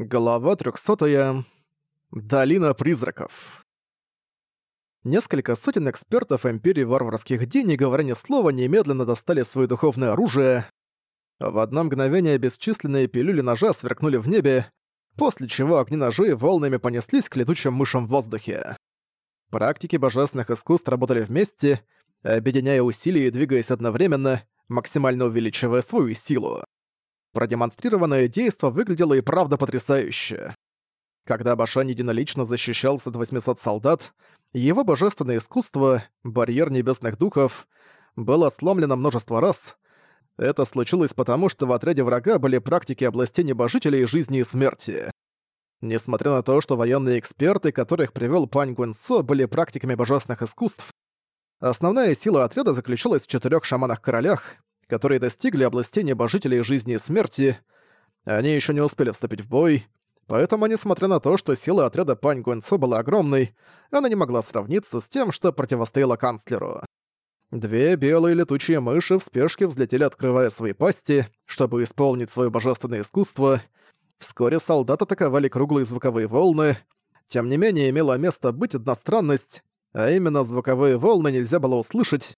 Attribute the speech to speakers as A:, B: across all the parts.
A: Глава 300. Долина призраков. Несколько сотен экспертов Империи Варварских Дней, не говоря ни слова, немедленно достали свое духовное оружие. В одно мгновение бесчисленные пилюли ножа сверкнули в небе, после чего огни ножей волнами понеслись к летучим мышам в воздухе. Практики божественных искусств работали вместе, объединяя усилия и двигаясь одновременно, максимально увеличивая свою силу. Продемонстрированное действо выглядело и правда потрясающе. Когда Башан единолично защищался от 800 солдат, его божественное искусство, барьер небесных духов, было сломлено множество раз. Это случилось потому, что в отряде врага были практики областей небожителей жизни и смерти. Несмотря на то, что военные эксперты, которых привел Пань Гунсо, были практиками божественных искусств, основная сила отряда заключалась в четырех шаманах-королях, которые достигли областей небожителей жизни и смерти, они еще не успели вступить в бой, поэтому, несмотря на то, что сила отряда Пань Гуэнцо была огромной, она не могла сравниться с тем, что противостояло канцлеру. Две белые летучие мыши в спешке взлетели, открывая свои пасти, чтобы исполнить свое божественное искусство. Вскоре солдаты атаковали круглые звуковые волны. Тем не менее, имела место быть одна странность, а именно звуковые волны нельзя было услышать,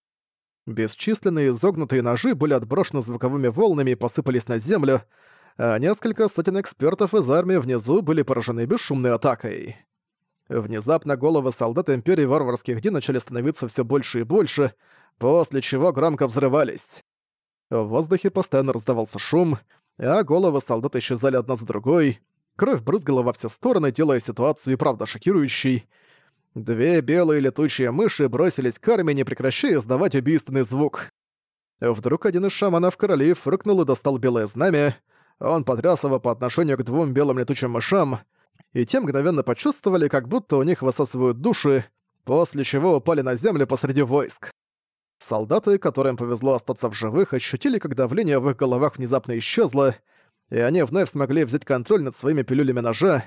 A: Бесчисленные изогнутые ножи были отброшены звуковыми волнами и посыпались на землю, а несколько сотен экспертов из армии внизу были поражены бесшумной атакой. Внезапно головы солдат Империи Варварских Ди начали становиться все больше и больше, после чего громко взрывались. В воздухе постоянно раздавался шум, а головы солдат исчезали одна за другой, кровь брызгала во все стороны, делая ситуацию и правда шокирующей, Две белые летучие мыши бросились к армии, не прекращая издавать убийственный звук. Вдруг один из шаманов королей фыркнул и достал белое знамя. Он потряс его по отношению к двум белым летучим мышам, и те мгновенно почувствовали, как будто у них высасывают души, после чего упали на землю посреди войск. Солдаты, которым повезло остаться в живых, ощутили, как давление в их головах внезапно исчезло, и они вновь смогли взять контроль над своими пилюлями ножа,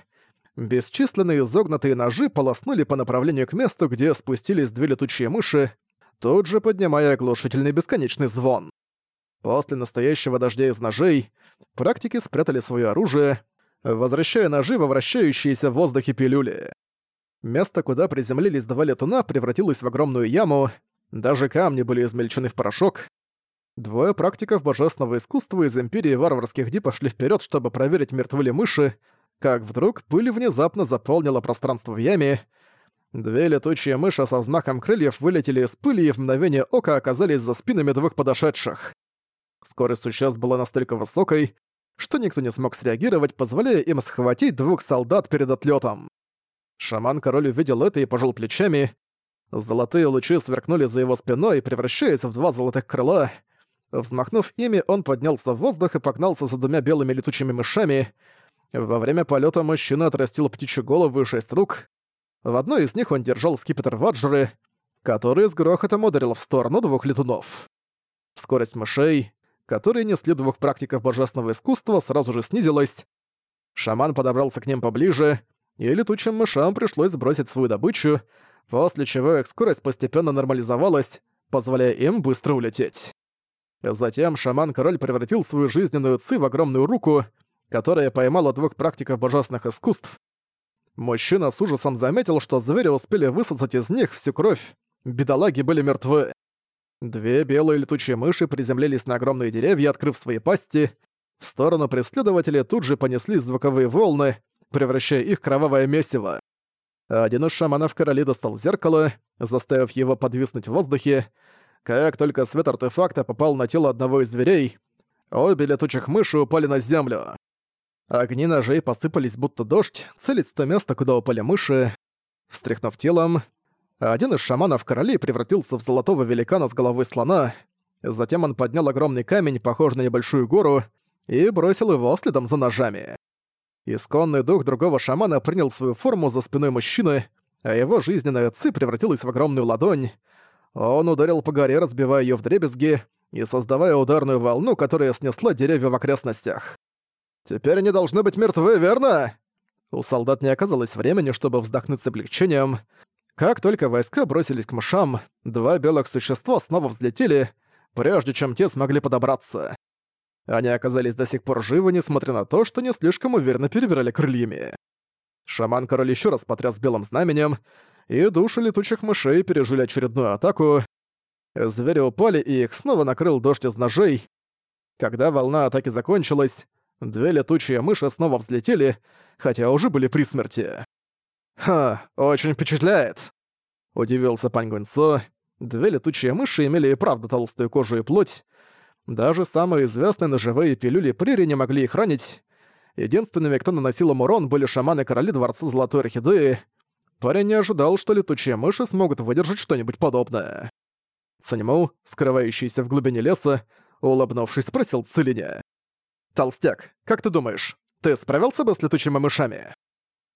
A: Бесчисленные изогнутые ножи полоснули по направлению к месту, где спустились две летучие мыши, тут же поднимая оглушительный бесконечный звон. После настоящего дождя из ножей практики спрятали свое оружие, возвращая ножи во вращающиеся в воздухе пилюли. Место, куда приземлились два летуна, превратилось в огромную яму, даже камни были измельчены в порошок. Двое практиков божественного искусства из Империи Варварских Ди пошли вперед, чтобы проверить, мертвы ли мыши, как вдруг пыль внезапно заполнила пространство в яме. Две летучие мыши со взмахом крыльев вылетели из пыли и в мгновение ока оказались за спинами двух подошедших. Скорость существ была настолько высокой, что никто не смог среагировать, позволяя им схватить двух солдат перед отлетом. Шаман-король увидел это и пожал плечами. Золотые лучи сверкнули за его спиной, превращаясь в два золотых крыла. Взмахнув ими, он поднялся в воздух и погнался за двумя белыми летучими мышами. Во время полета мужчина отрастил птичью голову и шесть рук. В одной из них он держал скипетр Ваджры, который с грохотом ударил в сторону двух летунов. Скорость мышей, которые несли двух практиков божественного искусства, сразу же снизилась. Шаман подобрался к ним поближе, и летучим мышам пришлось сбросить свою добычу, после чего их скорость постепенно нормализовалась, позволяя им быстро улететь. Затем шаман-король превратил свою жизненную ци в огромную руку, которая поймала двух практиков божественных искусств. Мужчина с ужасом заметил, что звери успели высосать из них всю кровь. Бедолаги были мертвы. Две белые летучие мыши приземлились на огромные деревья, открыв свои пасти. В сторону преследователей тут же понеслись звуковые волны, превращая их в кровавое месиво. Один из шаманов короли достал зеркало, заставив его подвиснуть в воздухе. Как только свет артефакта попал на тело одного из зверей, обе летучих мыши упали на землю. Огни ножей посыпались будто дождь, целить то место, куда упали мыши. Встряхнув телом, один из шаманов королей превратился в золотого великана с головой слона. Затем он поднял огромный камень, похожий на небольшую гору, и бросил его следом за ножами. Исконный дух другого шамана принял свою форму за спиной мужчины, а его жизненная ци превратилась в огромную ладонь. Он ударил по горе, разбивая ее вдребезги и создавая ударную волну, которая снесла деревья в окрестностях. «Теперь они должны быть мертвы, верно?» У солдат не оказалось времени, чтобы вздохнуть с облегчением. Как только войска бросились к мышам, два белых существа снова взлетели, прежде чем те смогли подобраться. Они оказались до сих пор живы, несмотря на то, что не слишком уверенно перебирали крыльями. Шаман-король еще раз потряс белым знаменем, и души летучих мышей пережили очередную атаку. Звери упали, и их снова накрыл дождь из ножей. Когда волна атаки закончилась, две летучие мыши снова взлетели, хотя уже были при смерти. «Ха, очень впечатляет!» — удивился Пань Гуньцо. Две летучие мыши имели и правда толстую кожу и плоть. Даже самые известные ножевые пилюли Прири не могли их ранить. Единственными, кто наносил им урон, были шаманы-короли Дворца Золотой Орхидеи. Парень не ожидал, что летучие мыши смогут выдержать что-нибудь подобное. Саньму, скрывающийся в глубине леса, улыбнувшись, спросил Целиня. «Толстяк, как ты думаешь, ты справился бы с летучими мышами?»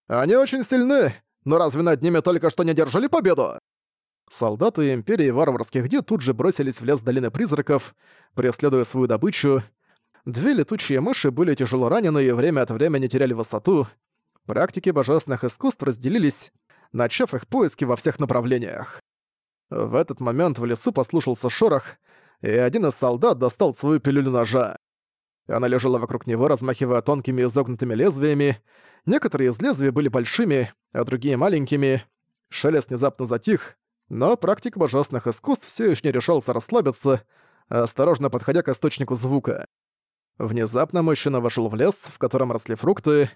A: «Они очень сильны, но разве над ними только что не держали победу?» Солдаты Империи Варварских Ди тут же бросились в лес Долины Призраков, преследуя свою добычу. Две летучие мыши были тяжело ранены и время от времени теряли высоту. Практики божественных искусств разделились, начав их поиски во всех направлениях. В этот момент в лесу послушался шорох, и один из солдат достал свою пилюлю ножа. Она лежала вокруг него, размахивая тонкими изогнутыми лезвиями. Некоторые из лезвий были большими, а другие маленькими. Шелест внезапно затих, но практик божественных искусств все еще не решался расслабиться, осторожно подходя к источнику звука. Внезапно мужчина вошел в лес, в котором росли фрукты.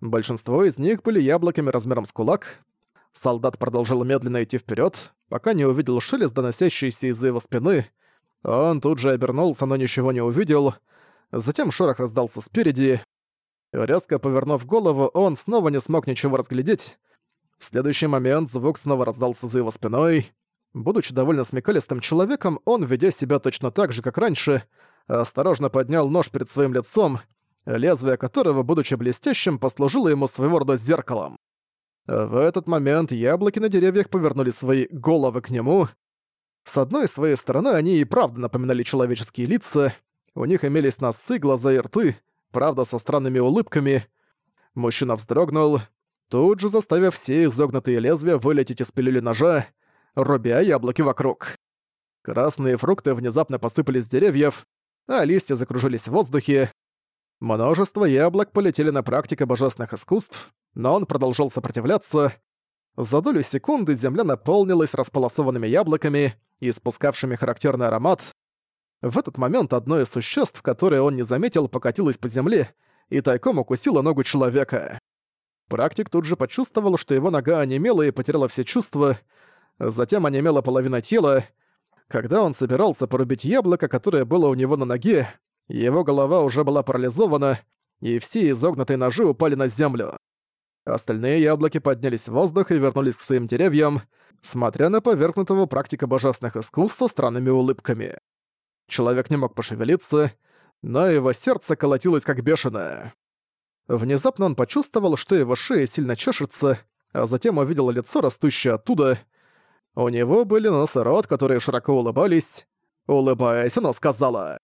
A: Большинство из них были яблоками размером с кулак. Солдат продолжил медленно идти вперед, пока не увидел шелест, доносящийся из-за его спины. Он тут же обернулся, но ничего не увидел. Затем шорох раздался спереди. Резко повернув голову, он снова не смог ничего разглядеть. В следующий момент звук снова раздался за его спиной. Будучи довольно смекалистым человеком, он, ведя себя точно так же, как раньше, осторожно поднял нож перед своим лицом, лезвие которого, будучи блестящим, послужило ему своего рода зеркалом. В этот момент яблоки на деревьях повернули свои головы к нему. С одной своей стороны они и правда напоминали человеческие лица, у них имелись носы, глаза и рты, правда со странными улыбками. Мужчина вздрогнул, тут же заставив все изогнутые лезвия вылететь из пилюли ножа, рубя яблоки вокруг. Красные фрукты внезапно посыпались с деревьев, а листья закружились в воздухе. Множество яблок полетели на практике божественных искусств, но он продолжал сопротивляться. За долю секунды земля наполнилась располосованными яблоками, испускавшими характерный аромат. В этот момент одно из существ, которое он не заметил, покатилось по земле и тайком укусило ногу человека. Практик тут же почувствовал, что его нога онемела и потеряла все чувства, затем онемела половина тела. Когда он собирался порубить яблоко, которое было у него на ноге, его голова уже была парализована, и все изогнутые ножи упали на землю. Остальные яблоки поднялись в воздух и вернулись к своим деревьям, смотря на поверхнутого практика божественных искусств со странными улыбками. Человек не мог пошевелиться, но его сердце колотилось как бешеное. Внезапно он почувствовал, что его шея сильно чешется, а затем увидел лицо, растущее оттуда. У него были нос и рот, которые широко улыбались. Улыбаясь, оно сказала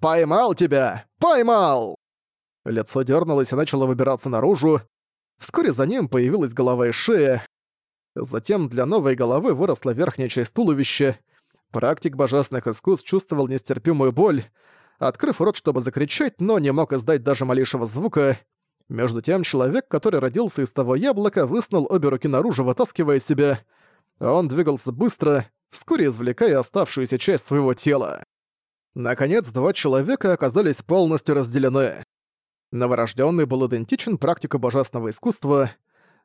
A: «Поймал тебя! Поймал!» Лицо дернулось и начало выбираться наружу. Вскоре за ним появилась голова и шея. Затем для новой головы выросла верхняя часть туловища. Практик божественных искусств чувствовал нестерпимую боль, открыв рот, чтобы закричать, но не мог издать даже малейшего звука. Между тем, человек, который родился из того яблока, высунул обе руки наружу, вытаскивая себя. Он двигался быстро, вскоре извлекая оставшуюся часть своего тела. Наконец, два человека оказались полностью разделены. Новорожденный был идентичен практику божественного искусства,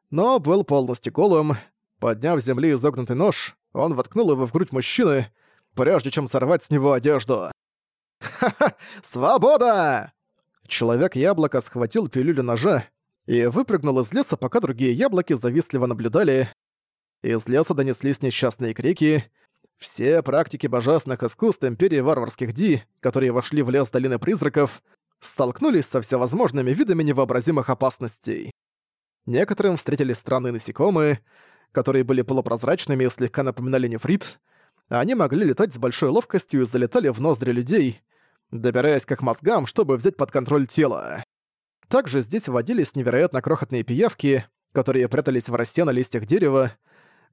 A: но был полностью голым. Подняв с земли изогнутый нож, он воткнул его в грудь мужчины, прежде чем сорвать с него одежду. «Ха-ха! Свобода!» Человек-яблоко схватил пилюлю ножа и выпрыгнул из леса, пока другие яблоки завистливо наблюдали. Из леса донеслись несчастные крики. Все практики божественных искусств Империи Варварских Ди, которые вошли в лес Долины Призраков, столкнулись со всевозможными видами невообразимых опасностей. Некоторым встретились странные насекомые, которые были полупрозрачными и слегка напоминали нефрит. Они могли летать с большой ловкостью и залетали в ноздри людей, добираясь к мозгам, чтобы взять под контроль тело. Также здесь водились невероятно крохотные пиявки, которые прятались в росте на листьях дерева.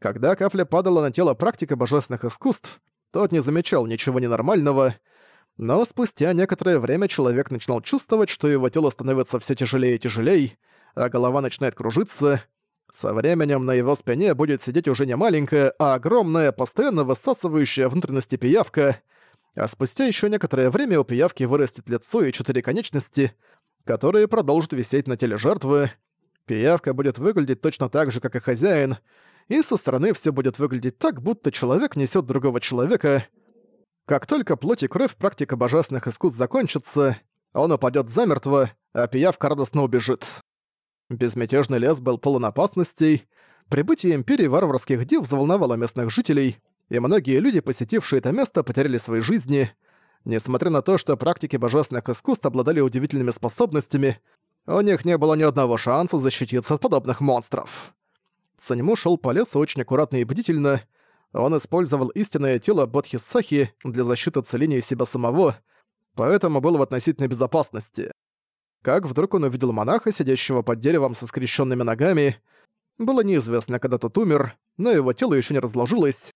A: Когда капля падала на тело практика божественных искусств, тот не замечал ничего ненормального. Но спустя некоторое время человек начинал чувствовать, что его тело становится все тяжелее и тяжелее, а голова начинает кружиться. Со временем на его спине будет сидеть уже не маленькая, а огромная, постоянно высасывающая внутренности пиявка, а спустя еще некоторое время у пиявки вырастет лицо и четыре конечности, которые продолжат висеть на теле жертвы. Пиявка будет выглядеть точно так же, как и хозяин, и со стороны все будет выглядеть так, будто человек несет другого человека. Как только плоть и кровь практика божественных искусств закончится, он упадет замертво, а пиявка радостно убежит. Безмятежный лес был полон опасностей, прибытие Империи варварских дев взволновало местных жителей, и многие люди, посетившие это место, потеряли свои жизни. Несмотря на то, что практики божественных искусств обладали удивительными способностями, у них не было ни одного шанса защититься от подобных монстров. Саньму шел по лесу очень аккуратно и бдительно. Он использовал истинное тело Бодхисахи для защиты целения себя самого, поэтому был в относительной безопасности. Как вдруг он увидел монаха, сидящего под деревом со скрещенными ногами. Было неизвестно, когда тот умер, но его тело еще не разложилось.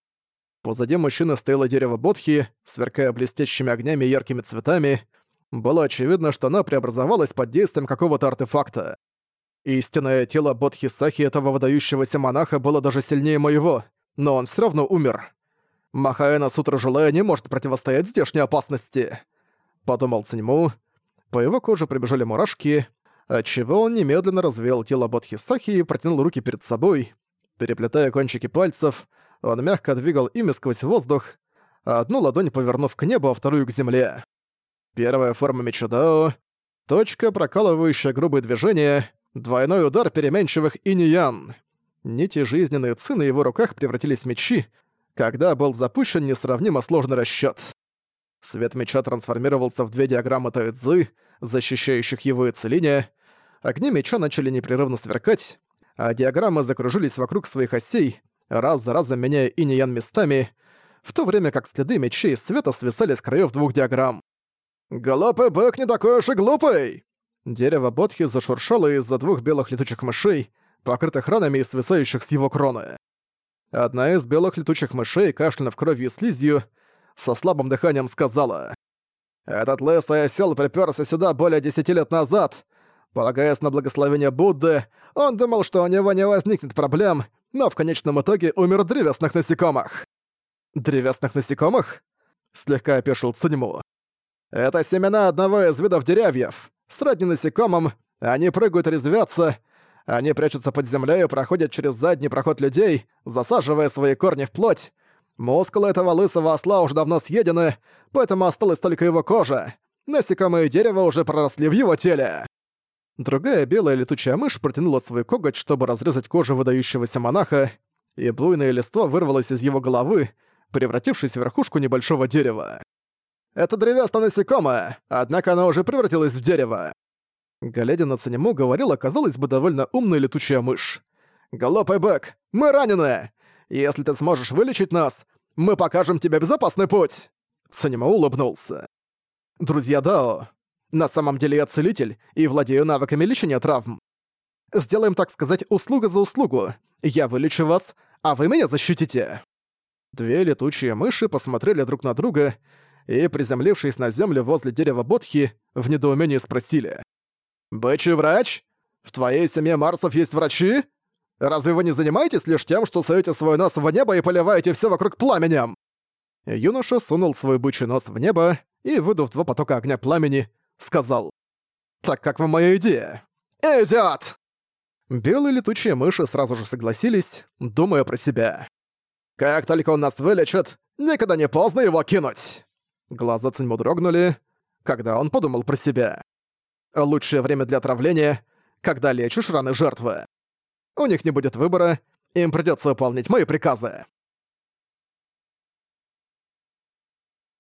A: Позади мужчины стояло дерево Бодхи, сверкая блестящими огнями и яркими цветами. Было очевидно, что оно преобразовалось под действием какого-то артефакта. Истинное тело Бодхи Сахи этого выдающегося монаха было даже сильнее моего, но он все равно умер. Махаэна Сутра Жилая не может противостоять здешней опасности. Подумал Циньму. По его коже прибежали мурашки, отчего он немедленно развеял тело Бодхи Сахи и протянул руки перед собой. Переплетая кончики пальцев, он мягко двигал ими сквозь воздух, одну ладонь повернув к небу, а вторую к земле. Первая форма Мичудао — точка, прокалывающая грубые движения, двойной удар переменчивых иньян. Нити жизненные ци на его руках превратились в мечи, когда был запущен несравнимо сложный расчёт. Свет меча трансформировался в две диаграммы Тайцзы, защищающих его исцеление. Огни меча начали непрерывно сверкать, а диаграммы закружились вокруг своих осей, раз за разом меняя иньян местами, в то время как следы мечей и света свисали с краев двух диаграмм. «Глупый бык не такой уж и глупый!» Дерево Бодхи зашуршало из-за двух белых летучих мышей, покрытых ранами и свисающих с его кроны. Одна из белых летучих мышей, кашлянув кровью и слизью, со слабым дыханием сказала. «Этот лысый осел припёрся сюда более десяти лет назад. Полагаясь на благословение Будды, он думал, что у него не возникнет проблем, но в конечном итоге умер от древесных насекомых». «Древесных насекомых?» — слегка опешил Циньму. «Это семена одного из видов деревьев. Сродни насекомым, они прыгают и резвятся, они прячутся под землей и проходят через задний проход людей, засаживая свои корни в плоть. Мускулы этого лысого осла уже давно съедены, поэтому осталась только его кожа. Насекомые дерева уже проросли в его теле. Другая белая летучая мышь протянула свой коготь, чтобы разрезать кожу выдающегося монаха, и буйное листво вырвалось из его головы, превратившись в верхушку небольшого дерева. «Это древесное насекомое, однако оно уже превратилось в дерево». Глядя на Цанему, говорила, казалось бы, довольно умная летучая мышь. «Глупый бэк, мы ранены! Если ты сможешь вылечить нас, мы покажем тебе безопасный путь!» Цанему улыбнулся. «Друзья Дао, на самом деле я целитель и владею навыками лечения травм. Сделаем, так сказать, услуга за услугу. Я вылечу вас, а вы меня защитите». Две летучие мыши посмотрели друг на друга и, приземлившись на землю возле дерева Бодхи, в недоумении спросили. «Бычий врач? В твоей семье Марсов есть врачи? Разве вы не занимаетесь лишь тем, что суете свой нос в небо и поливаете все вокруг пламенем?» Юноша сунул свой бычий нос в небо и, выдув два потока огня пламени, сказал. «Так как вам моя идея?» «Идиот!» Белые летучие мыши сразу же согласились, думая про себя. «Как только он нас вылечит, никогда не поздно его кинуть!» Глаза Циньму дрогнули, когда он подумал про себя. Лучшее время для отравления, когда лечишь раны жертвы. У них не будет выбора, им придётся выполнить мои приказы.